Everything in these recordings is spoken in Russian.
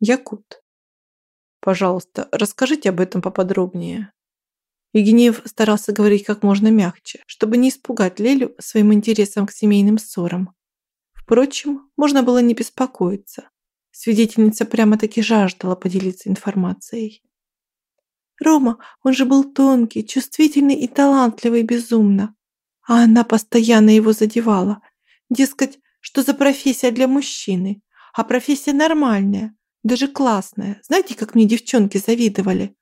Якут. Пожалуйста, расскажите об этом поподробнее. Евгеньев старался говорить как можно мягче, чтобы не испугать Лелю своим интересом к семейным ссорам. Впрочем, можно было не беспокоиться. Свидетельница прямо-таки жаждала поделиться информацией. Рома, он же был тонкий, чувствительный и талантливый безумно. А она постоянно его задевала. Дескать, что за профессия для мужчины? А профессия нормальная, даже классная. Знаете, как мне девчонки завидовали?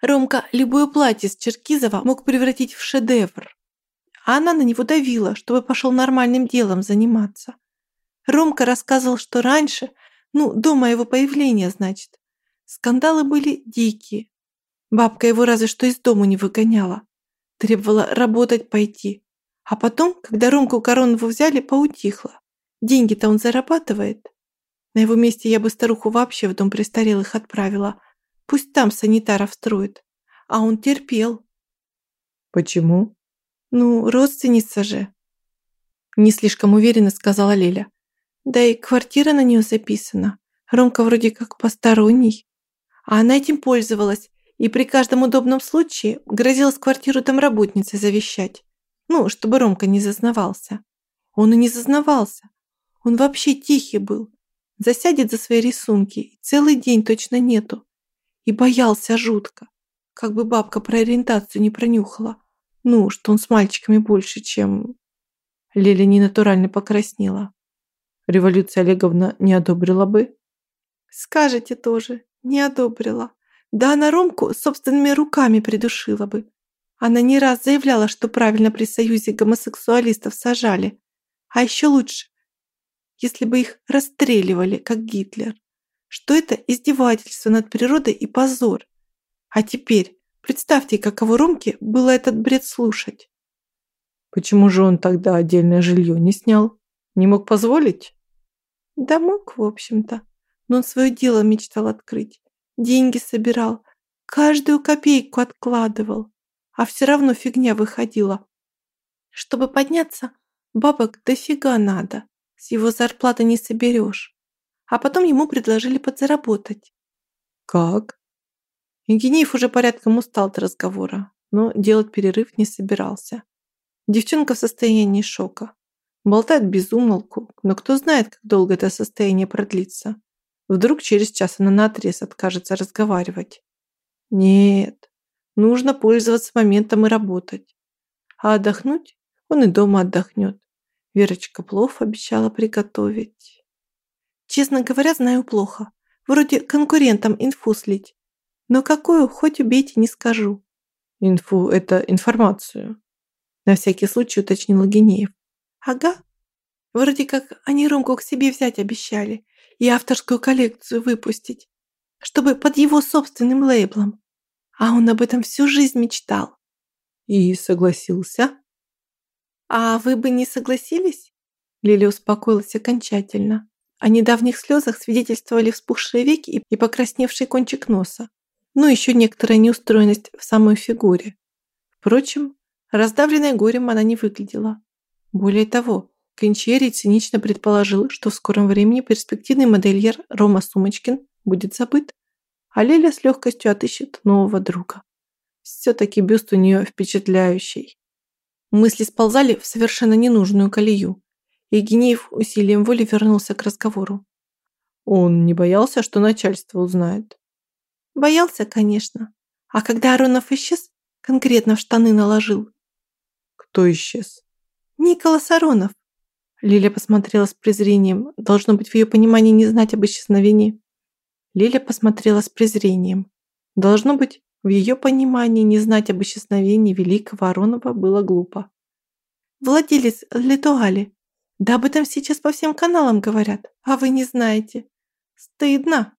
Ромка любое платье с Черкизова мог превратить в шедевр. А она на него давила, чтобы пошел нормальным делом заниматься. Ромка рассказывал, что раньше, ну, до моего появления, значит, скандалы были дикие. Бабка его разве что из дому не выгоняла. Требовала работать пойти. А потом, когда Ромку Коронову взяли, поутихло. Деньги-то он зарабатывает. На его месте я бы старуху вообще в дом престарелых отправила. Пусть там санитаров строит. А он терпел. Почему? Ну, родственница же. Не слишком уверенно сказала Леля. Да и квартира на нее записана. Ромка вроде как посторонний. А она этим пользовалась и при каждом удобном случае грозилась квартиру домработницы завещать. Ну, чтобы Ромка не зазнавался. Он и не зазнавался. Он вообще тихий был. Засядет за свои рисунки, и целый день точно нету. И боялся жутко. Как бы бабка про ориентацию не пронюхала. Ну, что он с мальчиками больше, чем... Леля ненатурально покраснела. Революция Олеговна не одобрила бы? Скажете тоже, не одобрила. Да она Ромку собственными руками придушила бы. Она не раз заявляла, что правильно при союзе гомосексуалистов сажали. А еще лучше, если бы их расстреливали, как Гитлер. Что это издевательство над природой и позор. А теперь представьте, каково Ромке было этот бред слушать. Почему же он тогда отдельное жилье не снял? Не мог позволить? Да мог, в общем-то. Но он свое дело мечтал открыть. Деньги собирал, каждую копейку откладывал. А все равно фигня выходила. Чтобы подняться, бабок дофига надо. С его зарплаты не соберешь. А потом ему предложили подзаработать. Как? Евгеньев уже порядком устал от разговора, но делать перерыв не собирался. Девчонка в состоянии шока. Болтает без умолку, но кто знает, как долго это состояние продлится. Вдруг через час она наотрез откажется разговаривать. Нет, нужно пользоваться моментом и работать. А отдохнуть он и дома отдохнет. Верочка плов обещала приготовить. Честно говоря, знаю плохо. Вроде конкурентам инфу слить. Но какую, хоть убейте, не скажу. Инфу – это информацию. На всякий случай уточнил Генеев. Ага. Вроде как они Ромку к себе взять обещали и авторскую коллекцию выпустить, чтобы под его собственным лейблом. А он об этом всю жизнь мечтал. И согласился? «А вы бы не согласились?» Лили успокоилась окончательно. О недавних слезах свидетельствовали вспухшие веки и покрасневший кончик носа. Ну, еще некоторая неустроенность в самой фигуре. Впрочем, раздавленной горем она не выглядела. Более того, Кончери цинично предположил, что в скором времени перспективный модельер Рома Сумочкин будет забыт, а Лиля с легкостью отыщет нового друга. Все-таки бюст у нее впечатляющий. Мысли сползали в совершенно ненужную колею. И Генеев усилием воли вернулся к разговору. Он не боялся, что начальство узнает? Боялся, конечно. А когда Аронов исчез, конкретно в штаны наложил. Кто исчез? Николас Аронов. Лиля посмотрела с презрением. Должно быть, в ее понимании не знать об исчезновении. Лиля посмотрела с презрением. Должно быть, в ее понимании не знать об исчезновении великого Аронова было глупо. «Владелец Литуали. Да об этом сейчас по всем каналам говорят, а вы не знаете. Стыдно!»